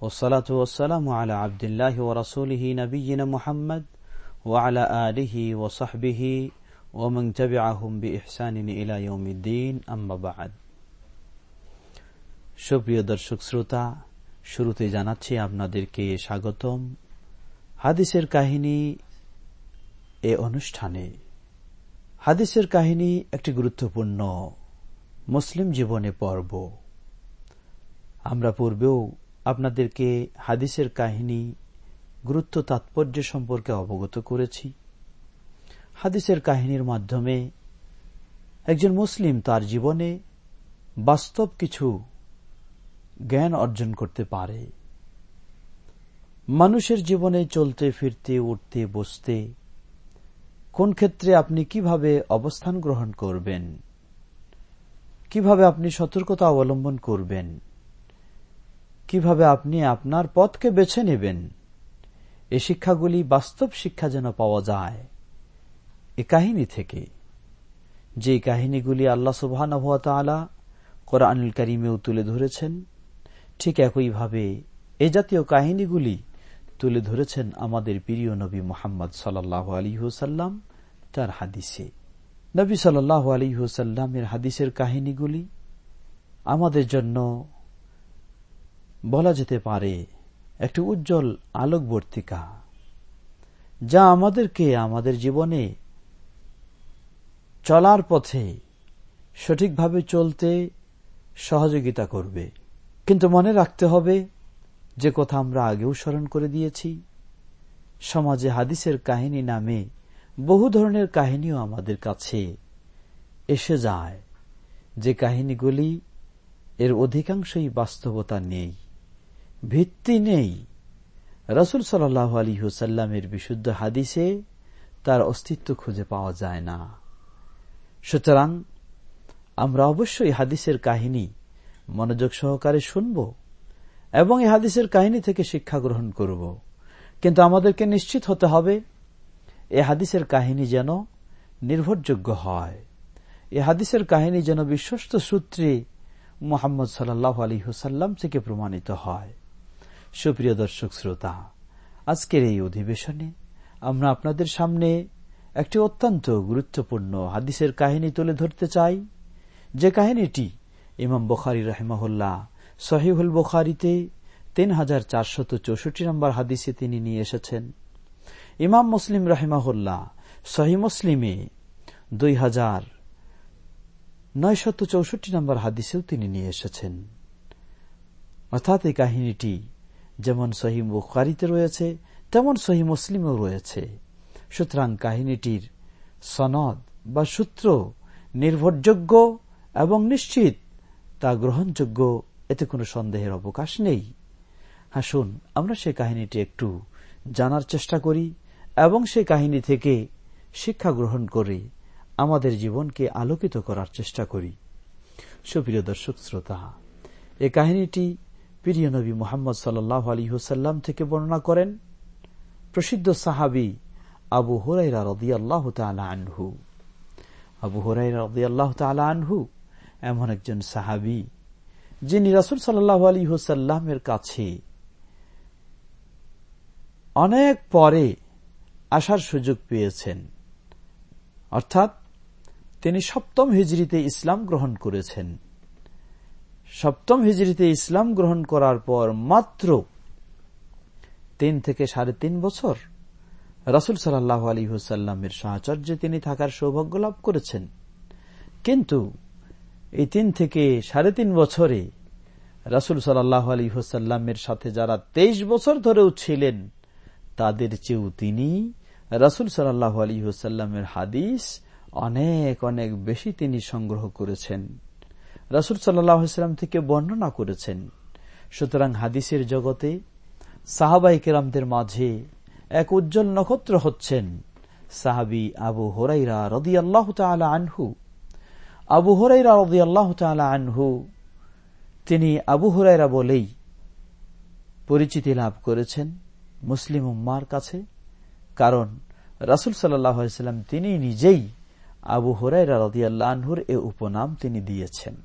والصلاة والسلام على عبد الله ورسوله نبينا محمد وعلى آله وصحبه ومن تبعهم بإحسان إلى يوم الدين أما بعد সুপ্রিয় দর্শক শ্রোতা শুরুতে জানাচ্ছি আপনাদেরকে স্বাগতম হাদিসের কাহিনী এ অনুষ্ঠানে হাদিসের কাহিনী একটি গুরুত্বপূর্ণ মুসলিম জীবনে পর্ব আমরা পূর্বেও আপনাদেরকে হাদিসের কাহিনী, গুরুত্ব তাৎপর্য সম্পর্কে অবগত করেছি। হাদিসের কাহিনীর মাধ্যমে একজন মুসলিম তার জীবনে বাস্তব কিছু জ্ঞান অর্জন করতে পারে। মানুষের জীবনে চলতে, ফিরতে, উঠতে, বসতে কোন ক্ষেত্রে আপনি কীভাবে অবস্থান গ্রহণ করবেন, কীভাবে আপনি সতর্কতা অবলম্বন করবেন কীভাবে আপনি আপনার পথকে বেছে নেবেন? এ শিক্ষাগুলি বাস্তব শিক্ষা যেন পাওয়া যায়। এ কাহিনী থেকে। যে কাহিনীগুলি আল্লাহ সুবহান কোরআনুল করিমেও তুলে ধরেছেন, ঠিক একইভাবে এ জাতীয় কাহিনীগুলি তুলে ধরেছেন আমাদের প্রিয় নবী মোহাম্মদ সাল্লাহ আলী হুসাল্লাম তার হাদিসে। নবী সাল্লাহ আলী হুসাল্লামের হাদিসের কাহিনীগুলি আমাদের জন্য বলা যেতে পারে, একটি উজ্জ্বল আলোকবর্তিকা, যা আমাদেরকে আমাদের জীবনে চলার পথে সঠিকভাবে চলতে সহযোগিতা করবে। কিন্তু মনে রাখতে হবে, যে কথা আমরা আগেও স্মরণ করে দিয়েছি, সমাজে হাদিসের কাহিনী নামে বহু ধরনের কাহিনীও আমাদের কাছে এসে যায়, যে কাহিনীগুলি এর অধিকাংশই বাস্তবতা নেই। ভিত্তি নেই। রসুল সাল্লাহ আলী হুসাল্লামের বিশুদ্ধ হাদিসে তার অস্তিত্ব খুঁজে পাওয়া যায় না। সুতরাং আমরা অবশ্যই হাদিসের কাহিনী মনোযোগ সহকারে শুনব এবং এই হাদিসের কাহিনী থেকে শিক্ষা গ্রহণ করব। কিন্তু আমাদেরকে নিশ্চিত হতে হবে, এ হাদিসের কাহিনী যেন নির্ভরযোগ্য হয়। এ হাদিসের কাহিনী যেন বিশ্বস্ত সূত্রে মোহাম্মদ সাল্লাহ আলী হুসাল্লাম থেকে প্রমাণিত হয়। সুপ্রিয় দর্শক শ্রোতা, আজকের এই অধিবেশনে আমরা আপনাদের সামনে একটি অত্যন্ত গুরুত্বপূর্ণ হাদিসের কাহিনী তুলে ধরতে চাই। যে কাহিনীটি ইমাম বখারি রহমাহুল্লাহ সহিহুল বখারিতে তিন হাজার চারশত চৌষট্টি নম্বর হাদিসে তিনি নিয়ে এসেছেন। ইমাম মুসলিম রাহিমাহুল্লাহ সহি মুসলিমে দুই হাজার নয়শত চৌষট্টি নম্বর হাদিসেও তিনি নিয়ে এসেছেন। অর্থাৎ এই কাহিনীটি যেমন সহি বুখারিতে রয়েছে, তেমন সহি মুসলিমও রয়েছে। সুতরাং কাহিনীটির সনদ বা সূত্র নির্ভরযোগ্য এবং নিশ্চিত তা গ্রহণযোগ্য, এতে কোনো সন্দেহের অবকাশ নেই। হাসুন আমরা সে কাহিনীটি একটু জানার চেষ্টা করি এবং সে কাহিনী থেকে শিক্ষা গ্রহণ করে আমাদের জীবনকে আলোকিত করার চেষ্টা করি। সুপ্রিয় দর্শক, শ্রোতা, এ কাহিনীটি প্রিয় নবী মোহাম্মদ সাল্লাহ আলী হুসাল্লাম থেকে বর্ণনা করেন, প্রসিদ্ধ সাহাবি আবু হুরাইরা রদিয়াল্লাহ আনহু। আবু হুরাইরা রদিয়াল্লাহ আনহু এমন একজন সাহাবি, যিনি রাসুল সাল্লাহ আলী হুসাল্লামের কাছে অনেক পরে আসার সুযোগ পেয়েছেন। অর্থাৎ তিনি সপ্তম হিজড়িতে ইসলাম গ্রহণ করেছেন। সপ্তম হিজড়িতে ইসলাম গ্রহণ করার পর মাত্র তিন থেকে সাড়ে তিন বছর রাসুল সাল্লাহ আলী হুসাল্লামের সাহচর্যে তিনি থাকার সৌভাগ্য লাভ করেছেন। কিন্তু এই তিন থেকে সাড়ে তিন বছরে রাসুল সাল্লাহ আলী হুসাল্লামের সাথে যারা তেইশ বছর ধরেও ছিলেন, তাদের চেয়েও তিনি রাসুল সাল্লাহ আলী হুসাল্লামের হাদিস অনেক অনেক বেশি তিনি সংগ্রহ করেছেন। রাসুল সাল্লাম থেকে বর্ণনা করেছেন, সুতরাং হাদিসের জগতে সাহাবাই কেরামদের মাঝে এক উজ্জ্বল নক্ষত্র হচ্ছেন সাহাবি আবু হরাইরা রদি আল্লাহ আনহু। আবু হরাইরা রদি আল্লাহ আনহু, তিনি আবু হরাইরা বলেই পরিচিতি লাভ করেছেন মুসলিম উম্মার কাছে, কারণ রাসুল সাল্লাম তিনি নিজেই আবু হুরাইরা আনহুর এ উপনাম তিনি দিয়েছেন।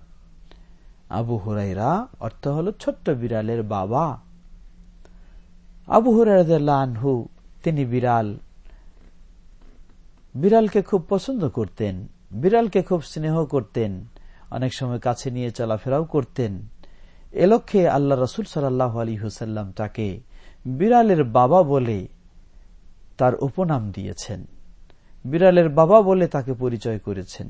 আবু হুরাইরা অর্থ হল ছোট্ট বিড়ালের বাবা। আবু হুরাইরাহু তিনি বিড়াল। বিড়ালকে খুব পছন্দ করতেন, বিড়ালকে খুব স্নেহ করতেন, অনেক সময় কাছে নিয়ে চলাফেরাও করতেন। এ লক্ষ্যে আল্লাহ রসুল সাল্লাহ আলী হুসাল্লাম তাকে বিড়ালের বাবা বলে তার উপনাম দিয়েছেন। বিড়ালের বাবা বলে তাকে পরিচয় করেছেন।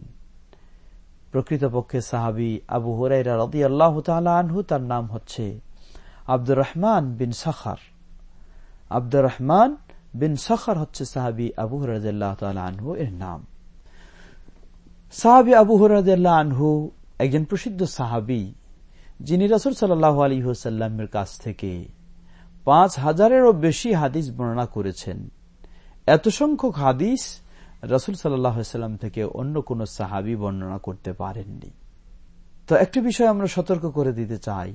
প্রকৃতপক্ষে সাহাবি আবু হরাইরা রদি আল্লাহ আনহু তার নাম হচ্ছে আব্দুর রহমান বিন সাখার। আব্দুর রহমান বিন সাখার হচ্ছে সাহাবি আবু হরাজ্লাহ আনহু এর নাম। সাহাবি আবু হরাজ্লাহ আনহু একজন প্রসিদ্ধ সাহাবি, যিনি রসুল সাল্লাহ আলী হুসাল্লামের কাছ থেকে পাঁচ হাজারেরও বেশি হাদিস বর্ণনা করেছেন। এত সংখ্যক হাদিস রসুল সাল্লাম থেকে অন্য কোন সাহাবি বর্ণনা করতে পারেননি। তো একটি বিষয় আমরা সতর্ক করে দিতে চাই।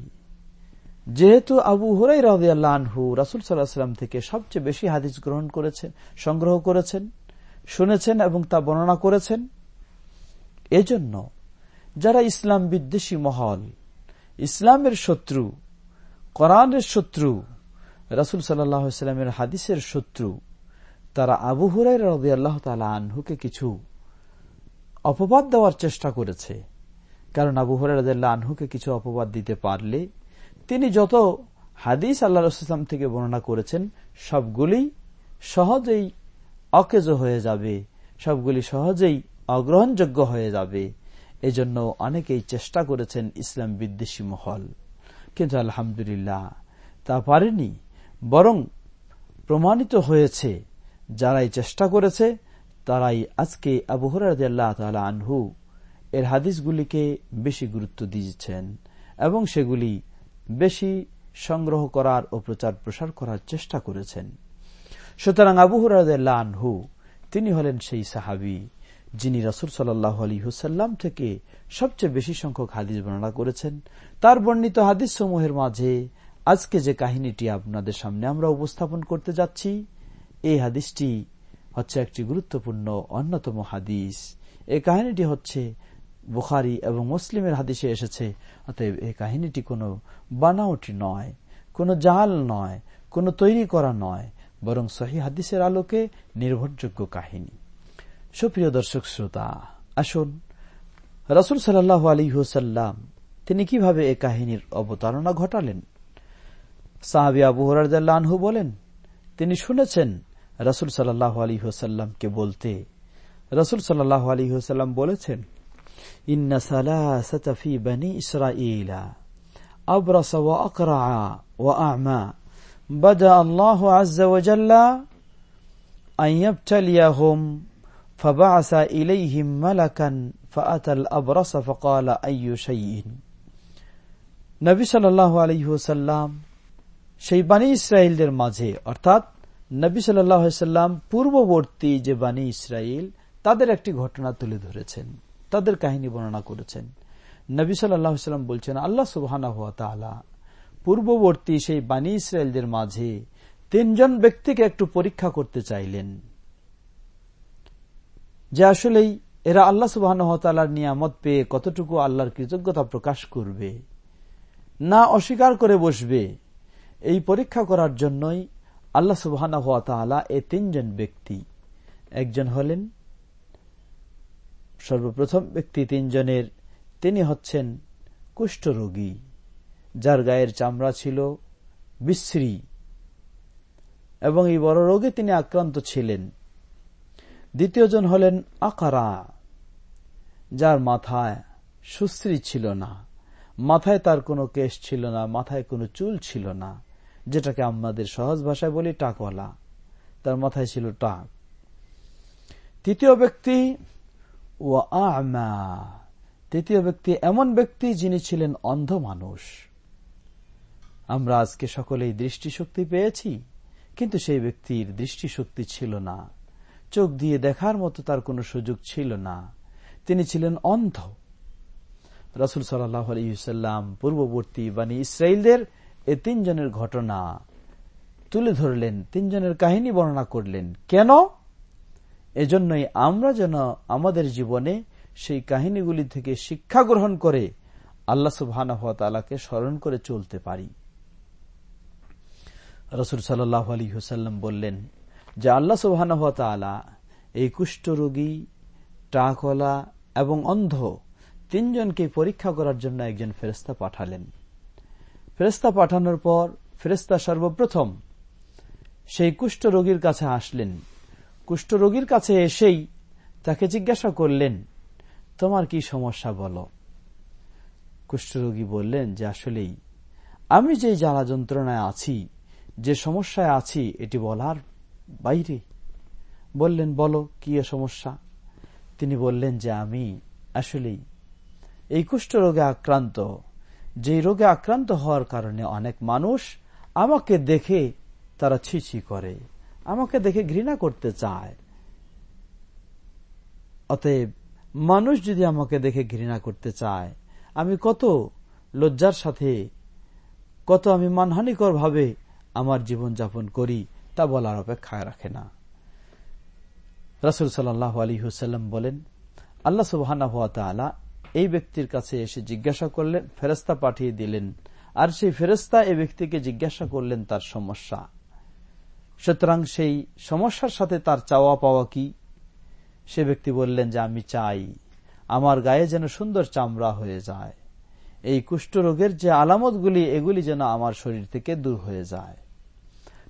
যেহেতু আবু হুরাই রাহু রাসুল সাল্লাহাম থেকে সবচেয়ে বেশি হাদিস গ্রহণ করেছেন, সংগ্রহ করেছেন, শুনেছেন এবং তা বর্ণনা করেছেন। এজন্য যারা ইসলাম বিদ্বেষী মহল, ইসলামের শত্রু, কোরআনের শত্রু, রাসুল সাল্লামের হাদিসের শত্রু তারা আবু হুরাই রবি আল্লাহ তালা আনহুকে কিছু অপবাদ দেওয়ার চেষ্টা করেছে। কারণ আবু হুরাই আনহুকে কিছু অপবাদ দিতে পারলে তিনি যত হাদিস আল্লাহ রসুলাম থেকে বর্ণনা করেছেন, সবগুলি সহজেই অকেজ হয়ে যাবে, সবগুলি সহজেই অগ্রহণযোগ্য হয়ে যাবে। এজন্য অনেকেই চেষ্টা করেছেন ইসলাম বিদ্বেষী মহল। কিন্তু আলহামদুলিল্লাহ তা পারেনি, বরং প্রমাণিত হয়েছে যারাই চেষ্টা করেছে, তারাই আজকে আবু হরাল্লাহ আনহু এর হাদিসগুলিকে বেশি গুরুত্ব দিয়েছেন এবং সেগুলি বেশি সংগ্রহ করার ও প্রচার প্রসার করার চেষ্টা করেছেন। সুতরাং আবু হরাল্লাহ আনহু, তিনি হলেন সেই সাহাবি যিনি রসুল সাল্লাহ আলী হুসাল্লাম থেকে সবচেয়ে বেশি সংখ্যক হাদিস বর্ণনা করেছেন। তার বর্ণিত হাদিস সমূহের মাঝে আজকে যে কাহিনীটি আপনাদের সামনে আমরা উপস্থাপন করতে যাচ্ছি এই হাদিসটি হচ্ছে একটি গুরুত্বপূর্ণ অন্যতম হাদিস। এই কাহিনীটি হচ্ছে বুখারি এবং মুসলিমের হাদিসে এসেছে, অতএব এই কাহিনীটি কোনো বানাওটি নয়, কোনো জাল নয়, কোনো তৈরি করা নয়, বরং সহি হাদিসের আলোকে নির্ভরযোগ্য কাহিনী। সুপ্রিয় দর্শক শ্রোতা, আসুন, রসুল সাল্লাহ আলী হুসাল্লাম তিনি কীভাবে এ কাহিনীর অবতারণা ঘটালেন? সাহাবি আবু হরারদাল্লাহু বলেন, তিনি শুনেছেন রসুল সাল্লাহ আলী হুসাল্লামকে বলতে রসুল সাল্লাহ আলী হুসাল্লাম বলেছেন ইন্না সালাসি বনি ইসরাইলা أبرص وأقرع وأعمى بدأ الله عز وجل أن يبتليهم فبعث إليهم ملكا فأتى الأبرص فقال أي شيء নবী সাল্লাহ আলহিহসাল্লাম সেই বাণী ইসরায়েলদের মাঝে অর্থাৎ নবী সাল্লাম পূর্ববর্তী যে বাণী ইসরায়েল তাদের একটি ঘটনা তুলে ধরেছেন। তাদের কাহিনী বর্ণনা করেছেন। নবী সাল্লাম বলছেন, আল্লাহ সুবাহানা হুয়া পূর্ববর্তী সেই বাণী ইসরায়েলদের মাঝে তিনজন ব্যক্তিকে একটু পরীক্ষা করতে চাইলেন। যে আসলেই এরা আল্লাহ সুবাহর নিয়ামত পেয়ে কতটুকু আল্লাহর কৃতজ্ঞতা প্রকাশ করবে, না অস্বীকার করে বসবে, এই পরীক্ষা করার জন্যই আল্লাহ সুবাহ এ তিনজন ব্যক্তি। একজন হলেন সর্বপ্রথম ব্যক্তি তিনজনের, তিনি হচ্ছেন কুষ্ঠরোগী যার গায়ের চামড়া ছিল বিশ্রী, এবং এই বড় রোগে তিনি আক্রান্ত ছিলেন। দ্বিতীয়জন হলেন আকারা, যার মাথায় সুশ্রী ছিল না, মাথায় তার কোনো কেশ ছিল না, মাথায় কোনো চুল ছিল না। যেটাকে আমাদের সহজ ভাষায় বলি টাকওয়ালা। তার মাথায় ছিল টাক। তৃতীয় ব্যক্তি ও আমা। তৃতীয় ব্যক্তি এমন ব্যক্তি যিনি ছিলেন অন্ধ মানুষ। আমরা আজকে সকলেই দৃষ্টিশক্তি পেয়েছি, কিন্তু সেই ব্যক্তির দৃষ্টিশক্তি ছিল না। চোখ দিয়ে দেখার মতো তার কোনো সুযোগ ছিল না। তিনি ছিলেন অন্ধ। রসুল সাল্লাম পূর্ববর্তী বাণী ইসরায়েলদের এ তিনজনের ঘটনা তুলে ধরলেন, তিনজনের কাহিনী বর্ণনা করলেন। কেন? এজন্যই আমরা যেন আমাদের জীবনে সেই কাহিনীগুলি থেকে শিক্ষা গ্রহণ করে আল্লাহ সুবাহকে স্মরণ করে চলতে পারি। রসুল সাল্লাহ হুসাল্লাম বললেন যে আল্লাহ সুবাহ এই কুষ্ঠরোগী টাকলা এবং অন্ধ তিনজনকে পরীক্ষা করার জন্য একজন ফেরেস্তা পাঠালেন। ফেরেস্তা পাঠানোর পর ফেরেস্তা সর্বপ্রথম সেই কুষ্ঠরোগীর কাছে আসলেন। কুষ্ঠরোগীর কাছে এসেই তাকে জিজ্ঞাসা করলেন, তোমার কি সমস্যা বলো? কুষ্ঠরোগী বললেন, যে আসলেই, আমি যে জ্বালা যন্ত্রণায় আছি, যে সমস্যায় আছি, এটি বলার বাইরে। বললেন, বলো, কি সমস্যা? তিনি বললেন, যে আমি আসলেই, এই কুষ্ঠরোগে আক্রান্ত যে রোগে আক্রান্ত হওয়ার কারণে অনেক মানুষ আমাকে দেখে তারা ছিছি করে, আমাকে দেখে ঘৃণা করতে চায়। অতএব মানুষ যদি আমাকে দেখে ঘৃণা করতে চায়, আমি কত লজ্জার সাথে, কত আমি মানহানিকর ভাবে আমার জীবন যাপন করি, তা বলার অপেক্ষায় রাখে না। রাসুল সাল্লাহ আলী হুসাল্লাম বলেন, আল্লাহ সুবাহ এই ব্যক্তির কাছে এসে জিজ্ঞাসা করলেন ফেরস্তা পাঠিয়ে দিলেন। আর সেই ফেরস্তা এই ব্যক্তিকে জিজ্ঞাসা করলেন, তার সমস্যা? সুতরাং সেই সমস্যার সাথে তার চাওয়া পাওয়া কি? সে ব্যক্তি বললেন যে, আমি চাই, আমার গায়ে যেন সুন্দর চামড়া হয়ে যায়। এই কুষ্ঠরোগের যে আলামতগুলি, এগুলি যেন আমার শরীর থেকে দূর হয়ে যায়।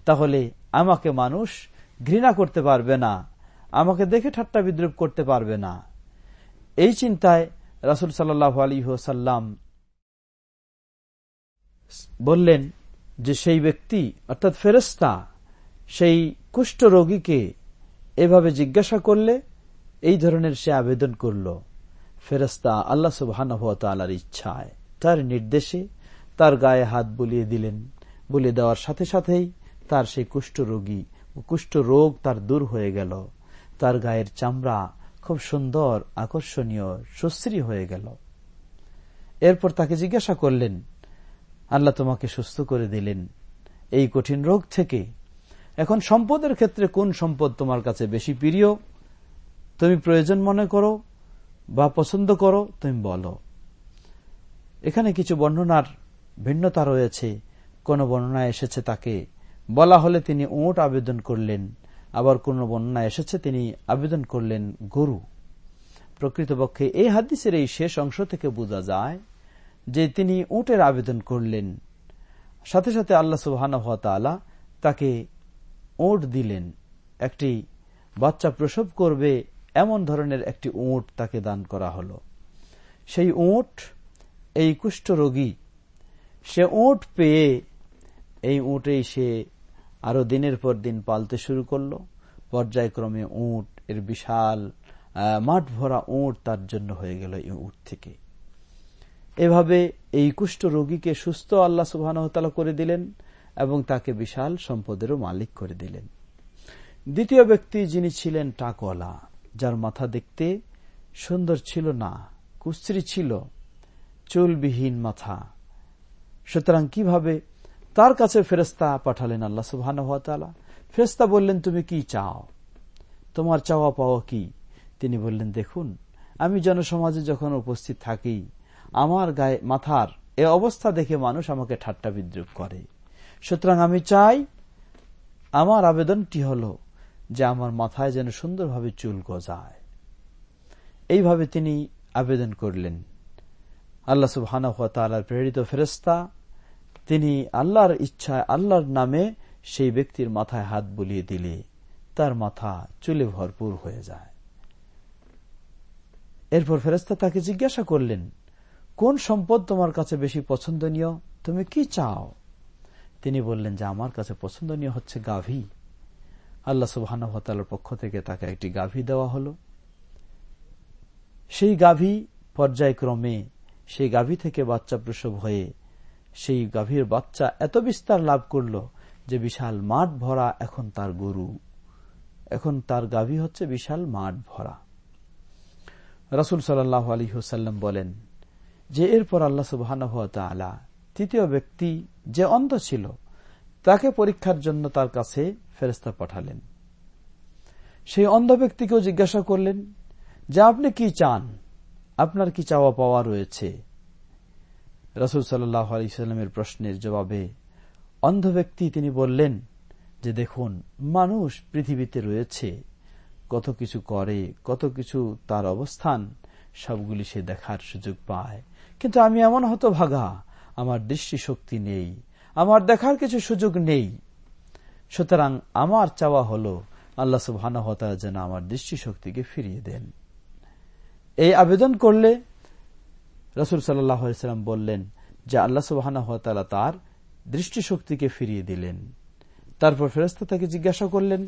তাহলে আমাকে মানুষ ঘৃণা করতে পারবে না, আমাকে দেখে ঠাট্টা বিদ্রুপ করতে পারবে না। এই চিন্তায় রাসুল সাল্লাহ আলী সাল্লাম বললেন যে সেই ব্যক্তি, অর্থাৎ ফেরস্তা সেই কুষ্ঠ রোগীকে এভাবে জিজ্ঞাসা করলে এই ধরনের সে আবেদন করল। ফেরস্তা আল্লাহ সুবাহর ইচ্ছায় তার নির্দেশে তার গায়ে হাত বুলিয়ে দিলেন। বুলিয়ে দেওয়ার সাথে সাথেই তার সেই কুষ্ঠ রোগী, কুষ্ঠ রোগ তার দূর হয়ে গেল। তার গায়ের চামড়া খুব সুন্দর, আকর্ষণীয়, সুশ্রী হয়ে গেল। এরপর তাকে জিজ্ঞাসা করলেন, আল্লাহ তোমাকে সুস্থ করে দিলেন। এই কঠিন রোগ থেকে এখন সম্পদের ক্ষেত্রে কোন সম্পদ তোমার কাছে বেশি প্রিয়? তুমি প্রয়োজন মনে করো বা পছন্দ করো, তুমি বলো। এখানে কিছু বর্ণনার ভিন্নতা রয়েছে। কোন বর্ণনা এসেছে তাকে, বলা হলে তিনি ওট আবেদন করলেন আবার কোন বন্যা এসেছে, তিনি আবেদন করলেন, গরু। প্রকৃতপক্ষে এই হাদিসের এই শেষ অংশ থেকে বোঝা যায় যে তিনি উটের আবেদন করলেন। সাথে সাথে আল্লাহ সুবাহান তাকে ওট দিলেন। একটি বাচ্চা প্রসব করবে, এমন ধরনের একটি উঁট তাকে দান করা হল। সেই উঁট, এই কুষ্ঠ রোগী, সে উঁট পেয়ে, এই উঁটেই সে আরও দিনের পর দিন পালতে শুরু করল। পর্যায়ক্রমে উঁট, এর বিশাল মাঠ ভরা উঁট তার জন্য হয়ে গেল এই উঁট থেকে। এভাবে এই কুষ্ঠ রোগীকে সুস্থ আল্লাহ সুবাহ করে দিলেন এবং তাকে বিশাল সম্পদেরও মালিক করে দিলেন। দ্বিতীয় ব্যক্তি যিনি ছিলেন টাকওয়ালা, যার মাথা দেখতে সুন্দর ছিল না কুশ্রী ছিল, চুলবিহীন মাথা। সুতরাং কীভাবে তার কাছে ফেরস্তা পাঠালেন আল্লাহ সুবাহ ফেরস্তা বললেন, তুমি কি চাও? তোমার চাওয়া পাওয়া কি? তিনি বললেন, দেখুন, আমি জনসমাজে যখন উপস্থিত থাকি, আমার গায়ে, মাথার এ অবস্থা দেখে মানুষ আমাকে ঠাট্টা বিদ্রুপ করে। সুতরাং আমি চাই, আমার আবেদনটি হল যে আমার মাথায় যেন সুন্দরভাবে চুল গজায়। এইভাবে তিনি আবেদন করলেন। আল্লাহ সুবহানা প্রেরিত ফেরস্তা তিনি আল্লাহর ইচ্ছায় আল্লাহর নামে সেই ব্যক্তির মাথায় হাত বুলিয়ে দিলে তার মাথা চুলে ভরপুর হয়ে যায়। এরপর ফেরস্তা তাকে জিজ্ঞাসা করলেন, কোন সম্পদ তোমার কাছে বেশি পছন্দনীয়? তুমি কি চাও? তিনি বললেন, যে আমার কাছে পছন্দনীয় হচ্ছে গাভী। আল্লাহ সুবাহর পক্ষ থেকে তাকে একটি গাভী দেওয়া হল। সেই গাভী পর্যায়ক্রমে সেই গাভী থেকে বাচ্চা প্রসব হয়ে সেই গাভীর বাচ্চা এত বিস্তার লাভ করল যে বিশাল মাঠ ভরা এখন তার গরু। এখন তার গাভী হচ্ছে বিশাল মাঠ ভরা। রাসুল সাল্লাহ আলী হুসাল্লাম বলেন, যে এরপর আল্লাহ সুবাহ তৃতীয় ব্যক্তি যে অন্ধ ছিল, তাকে পরীক্ষার জন্য তার কাছে ফেরস্তা পাঠালেন। সেই অন্ধ ব্যক্তিকেও জিজ্ঞাসা করলেন, যে আপনি কি চান? আপনার কি চাওয়া পাওয়া রয়েছে? রসুল আলিয়াল্লামের প্রশ্নের জবাবে অন্ধ ব্যক্তি তিনি বললেন যে দেখুন, মানুষ পৃথিবীতে রয়েছে। কত কিছু করে, কত কিছু তার অবস্থান, সবগুলি সে দেখার সুযোগ পায়। কিন্তু আমি এমন হতো ভাগা আমার দৃষ্টিশক্তি নেই, আমার দেখার কিছু সুযোগ নেই। সুতরাং আমার চাওয়া হল, আল্লাহ সুবাহ যেন আমার দৃষ্টিশক্তিকে ফিরিয়ে দেন। এই আবেদন করলে রসুল সাল্লাম বললেন, যে আল্লাহ সুবাহ তার দৃষ্টিশক্তিকে ফিরিয়ে দিলেন। তারপর ফেরস্তা তাকে জিজ্ঞাসা করলেন,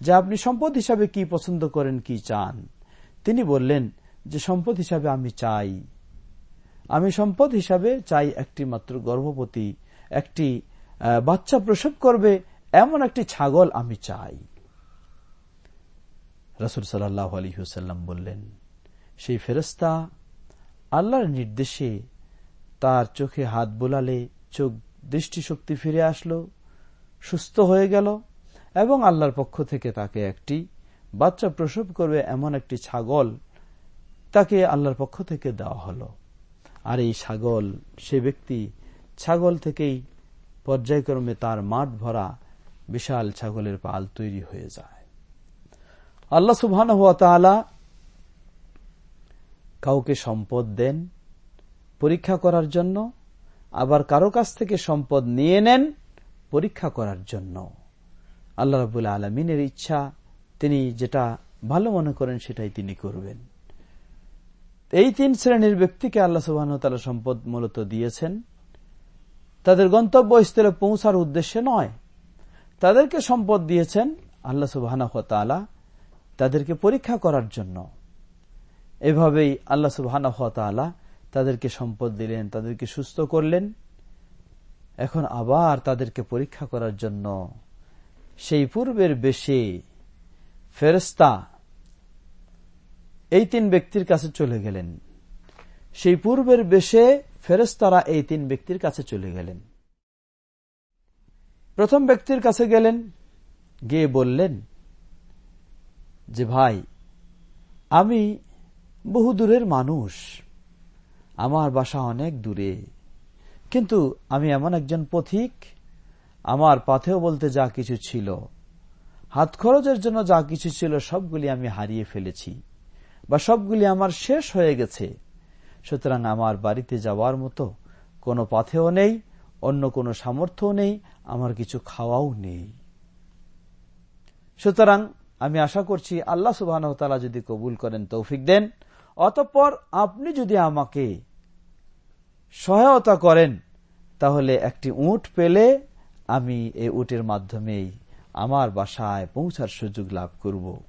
যে আপনি সম্পদ হিসাবে কি পছন্দ করেন, কি চান? তিনি বললেন, যে সম্পদ হিসাবে আমি চাই। আমি সম্পদ হিসাবে চাই একটি মাত্র গর্ভবতী, একটি বাচ্চা প্রসব করবে, এমন একটি ছাগল আমি চাই। রসুল সাল্লাহ আলী হুসাল্লাম বললেন, সেই ফেরস্তা আল্লাহর নির্দেশে তার চোখে হাত বোলালে চোখ দৃষ্টিশক্তি ফিরে আসলো, সুস্থ হয়ে গেল এবং আল্লাহর পক্ষ থেকে তাকে একটি বাচ্চা প্রসব করবে এমন একটি ছাগল তাকে আল্লাহর পক্ষ থেকে দেওয়া হলো। আর এই ছাগল, সে ব্যক্তি ছাগল থেকেই পর্যায়ক্রমে তার মাঠ ভরা বিশাল ছাগলের পাল তৈরি হয়ে যায়। আল্লাহ সুবহান কাউকে সম্পদ দেন, পরীক্ষা করার জন্য, আবার কারও কাছ থেকে সম্পদ নিয়ে নেন, পরীক্ষা করার জন্য। আল্লাহ রবুল্লা আলমিনের ইচ্ছা, তিনি যেটা ভালো মনে করেন সেটাই তিনি করবেন। এই তিন শ্রেণির ব্যক্তিকে আল্লাহ সুবাহ সম্পদ মূলত দিয়েছেন। তাদের গন্তব্যস্থলে পৌঁছার উদ্দেশ্যে নয়। তাদেরকে সম্পদ দিয়েছেন আল্লাহ সুবাহ তাদেরকে পরীক্ষা করার জন্য। এভাবেই আল্লাহ সুবাহ তাদেরকে সম্পদ দিলেন, তাদেরকে সুস্থ করলেন। এখন আবার তাদেরকে পরীক্ষা করার জন্য সেই পূর্বের বেশে ফেরস্তা এই তিন ব্যক্তির কাছে চলে গেলেন। সেই পূর্বের বেশে ফেরস্তারা এই তিন ব্যক্তির কাছে চলে গেলেন। প্রথম ব্যক্তির কাছে গেলেন, গিয়ে বললেন যে, ভাই, আমি বহু দূরের মানুষ। আমার বাসা অনেক দূরে। কিন্তু আমি এমন একজন পথিক, আমার পাথেও বলতে যা কিছু ছিল, হাত খরচের জন্য যা কিছু ছিল, সবগুলি আমি হারিয়ে ফেলেছি বা সবগুলি আমার শেষ হয়ে গেছে। সুতরাং আমার বাড়িতে যাওয়ার মতো কোনো পাথেও নেই, অন্য কোনো সামর্থ্যও নেই, আমার কিছু খাওয়াও নেই। সুতরাং আমি আশা করছি আল্লাহ সুবাহ যদি কবুল করেন, তৌফিক দেন। অতঃপর আপনি যদি আমাকে সহায়তা করেন, তাহলে একটি উট পেলে আমি এই উটের মাধ্যমেই আমার বাসায় পৌঁছার সুযোগ লাভ করব।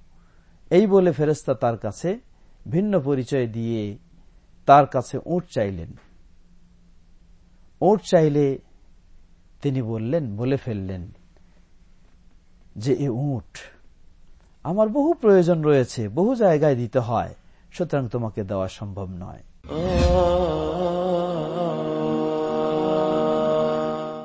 এই বলে ফেরেস্তা তার কাছে ভিন্ন পরিচয় দিয়ে তার কাছে উট চাইলেন। উট চাইলে তিনি বললেন, বলে ফেললেন যে, এ উট, আমার বহু প্রয়োজন রয়েছে, বহু জায়গায় দিতে হয়। সুতরাং তোমাকে দেওয়া সম্ভব নয়।